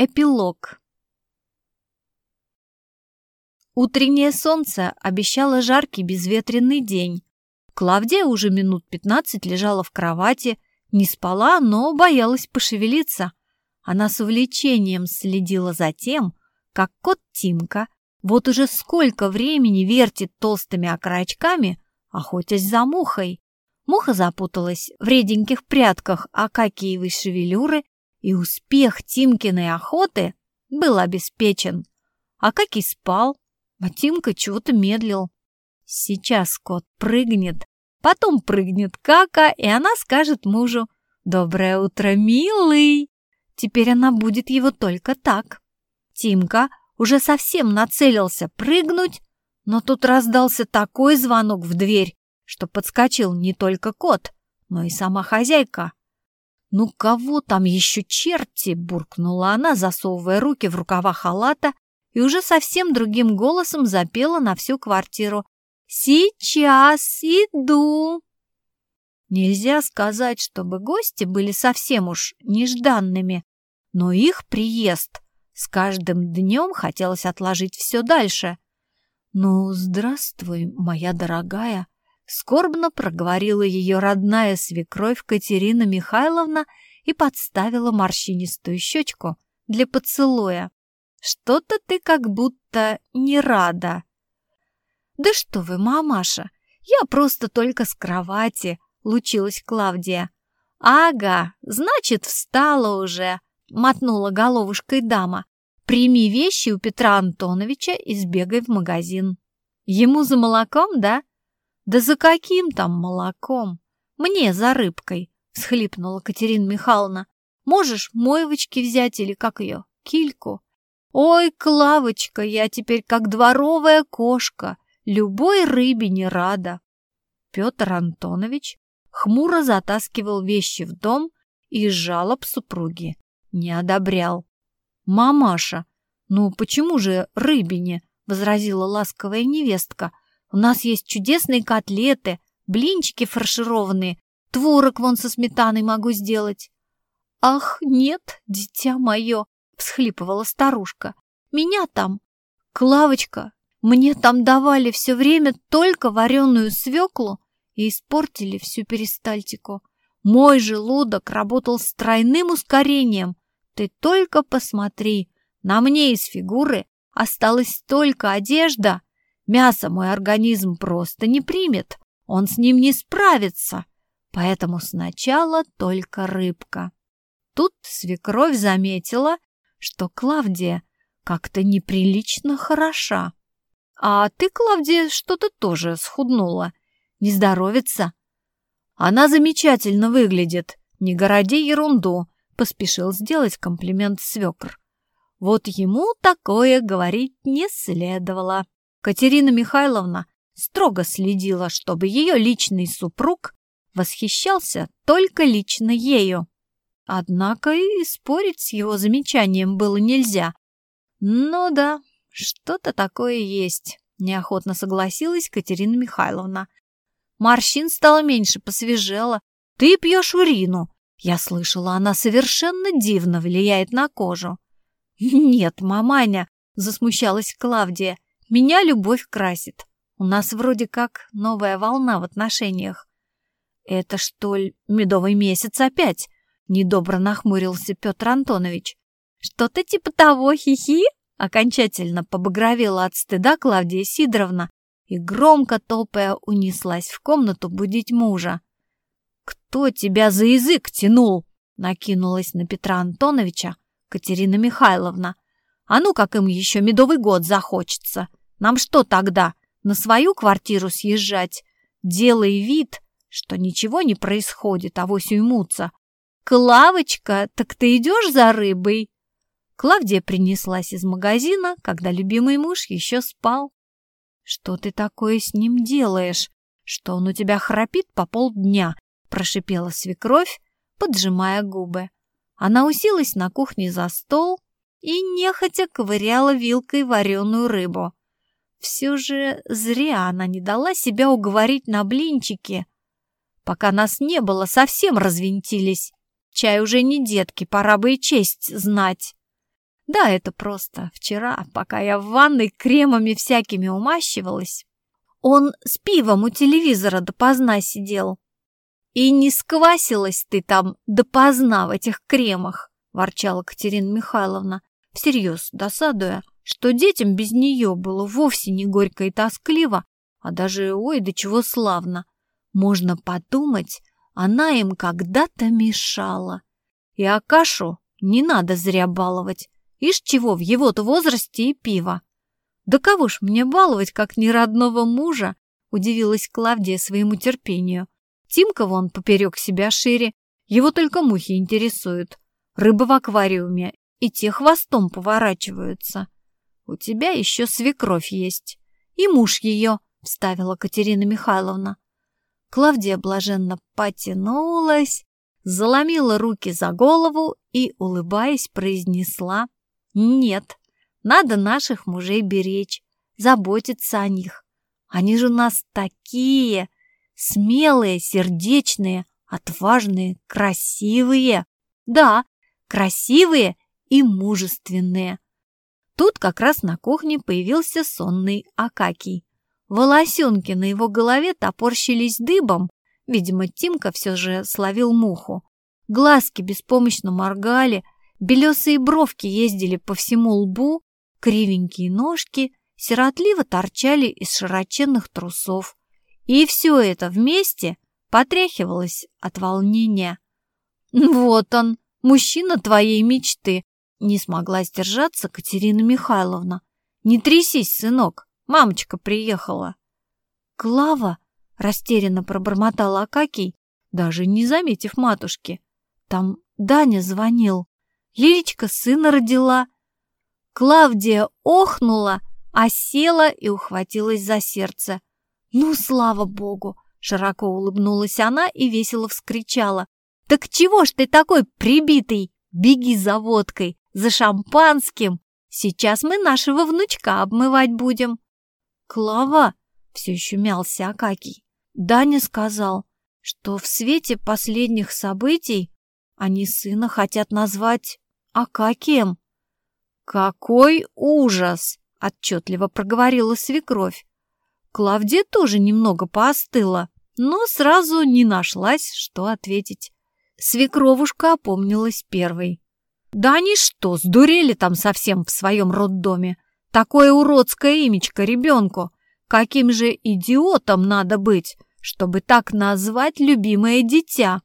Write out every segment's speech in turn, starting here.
Эпилог Утреннее солнце обещало жаркий безветренный день. Клавдия уже минут пятнадцать лежала в кровати, не спала, но боялась пошевелиться. Она с увлечением следила за тем, как кот Тимка вот уже сколько времени вертит толстыми окорочками, охотясь за мухой. Муха запуталась в реденьких прядках Акакиевой шевелюры и успех Тимкиной охоты был обеспечен. А как и спал, а Тимка чего-то медлил. Сейчас кот прыгнет, потом прыгнет Кака, и она скажет мужу «Доброе утро, милый!» Теперь она будет его только так. Тимка уже совсем нацелился прыгнуть, но тут раздался такой звонок в дверь, что подскочил не только кот, но и сама хозяйка. «Ну кого там еще черти?» — буркнула она, засовывая руки в рукава халата и уже совсем другим голосом запела на всю квартиру. «Сейчас иду!» Нельзя сказать, чтобы гости были совсем уж нежданными, но их приезд с каждым днем хотелось отложить все дальше. «Ну, здравствуй, моя дорогая!» Скорбно проговорила ее родная свекровь Катерина Михайловна и подставила морщинистую щечку для поцелуя. «Что-то ты как будто не рада». «Да что вы, мамаша, я просто только с кровати», — лучилась Клавдия. «Ага, значит, встала уже», — мотнула головушкой дама. «Прими вещи у Петра Антоновича и сбегай в магазин». «Ему за молоком, да?» «Да за каким там молоком? Мне за рыбкой!» — всхлипнула Катерина Михайловна. «Можешь моевочки взять или как ее, кильку?» «Ой, Клавочка, я теперь как дворовая кошка, любой рыбе не рада!» Петр Антонович хмуро затаскивал вещи в дом и жалоб супруги не одобрял. «Мамаша, ну почему же рыбине?» — возразила ласковая невестка — у нас есть чудесные котлеты, блинчики фаршированные, творог вон со сметаной могу сделать». «Ах, нет, дитя мое!» — всхлипывала старушка. «Меня там, Клавочка, мне там давали все время только вареную свеклу и испортили всю перистальтику. Мой желудок работал с тройным ускорением. Ты только посмотри, на мне из фигуры осталась только одежда, Мясо мой организм просто не примет, он с ним не справится, поэтому сначала только рыбка. Тут свекровь заметила, что Клавдия как-то неприлично хороша. А ты, Клавдия, что-то тоже схуднула. Не здоровится? Она замечательно выглядит. Не городи ерунду, поспешил сделать комплимент свекр. Вот ему такое говорить не следовало. Катерина Михайловна строго следила, чтобы ее личный супруг восхищался только лично ею. Однако и спорить с его замечанием было нельзя. Ну да, что-то такое есть, неохотно согласилась Катерина Михайловна. Морщин стало меньше, посвежело. Ты пьешь урину. Я слышала, она совершенно дивно влияет на кожу. Нет, маманя, засмущалась Клавдия. Меня любовь красит. У нас вроде как новая волна в отношениях. Это что ли медовый месяц опять? Недобро нахмурился Петр Антонович. Что-то типа того, хихи? Окончательно побагровела от стыда Клавдия Сидоровна и, громко топая, унеслась в комнату будить мужа. «Кто тебя за язык тянул?» накинулась на Петра Антоновича Катерина Михайловна. «А ну, как им еще медовый год захочется!» Нам что тогда, на свою квартиру съезжать? Делай вид, что ничего не происходит, а авось уймутся. «Клавочка, так ты идешь за рыбой?» Клавдия принеслась из магазина, когда любимый муж еще спал. «Что ты такое с ним делаешь? Что он у тебя храпит по полдня?» – прошипела свекровь, поджимая губы. Она уселась на кухне за стол и нехотя ковыряла вилкой вареную рыбу. Все же зря она не дала себя уговорить на блинчики. Пока нас не было, совсем развинтились. Чай уже не детки, пора бы и честь знать. Да, это просто вчера, пока я в ванной кремами всякими умащивалась. Он с пивом у телевизора допоздна сидел. И не сквасилась ты там допоздна в этих кремах, ворчала Катерина Михайловна, всерьез досадуя, что детям без нее было вовсе не горько и тоскливо, а даже ой, до чего славно. Можно подумать, она им когда-то мешала. И Акашу не надо зря баловать. Ишь чего, в его-то возрасте и пиво. Да кого ж мне баловать, как не родного мужа? Удивилась Клавдия своему терпению. Тимка вон поперек себя шире, его только мухи интересуют. Рыба в аквариуме, и те хвостом поворачиваются. У тебя еще свекровь есть. И муж ее, вставила Катерина Михайловна. Клавдия блаженно потянулась, заломила руки за голову и, улыбаясь, произнесла «Нет, надо наших мужей беречь, заботиться о них. Они же у нас такие, смелые, сердечные, отважные, красивые. Да, красивые и мужественные». Тут как раз на кухне появился сонный Акакий. Волосенки на его голове топорщились дыбом, Видимо, Тимка все же словил муху. Глазки беспомощно моргали, белесые бровки ездили по всему лбу, кривенькие ножки сиротливо торчали из широченных трусов. И все это вместе потряхивалось от волнения. «Вот он, мужчина твоей мечты!» Не смогла сдержаться Катерина Михайловна. «Не трясись, сынок, мамочка приехала». «Клава!» Растерянно пробормотал Акакий, даже не заметив матушки. Там Даня звонил. Лилечка сына родила. Клавдия охнула, а села и ухватилась за сердце. «Ну, слава богу!» — широко улыбнулась она и весело вскричала. «Так чего ж ты такой прибитый? Беги за водкой, за шампанским! Сейчас мы нашего внучка обмывать будем!» «Клава!» — все еще мялся Акакий. Даня сказал, что в свете последних событий они сына хотят назвать Акакием. «Какой ужас!» — отчетливо проговорила свекровь. Клавдия тоже немного поостыла, но сразу не нашлась, что ответить. Свекровушка опомнилась первой. «Да они что, сдурели там совсем в своем роддоме? Такое уродское имечко ребенку! Каким же идиотом надо быть, чтобы так назвать любимое дитя.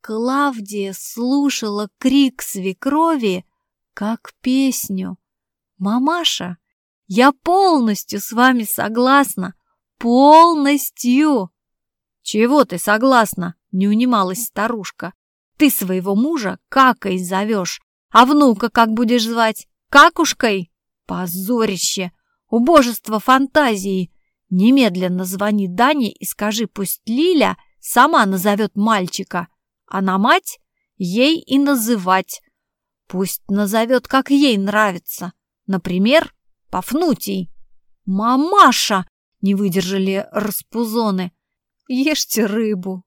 Клавдия слушала крик свекрови, как песню. «Мамаша, я полностью с вами согласна, полностью!» «Чего ты согласна?» — не унималась старушка. «Ты своего мужа какой зовешь, а внука как будешь звать? Какушкой? Позорище! Убожество фантазии! Немедленно звони Дане и скажи, пусть Лиля сама назовет мальчика, а на мать ей и называть. Пусть назовет, как ей нравится. Например, Пафнутий. «Мамаша!» — не выдержали распузоны. «Ешьте рыбу,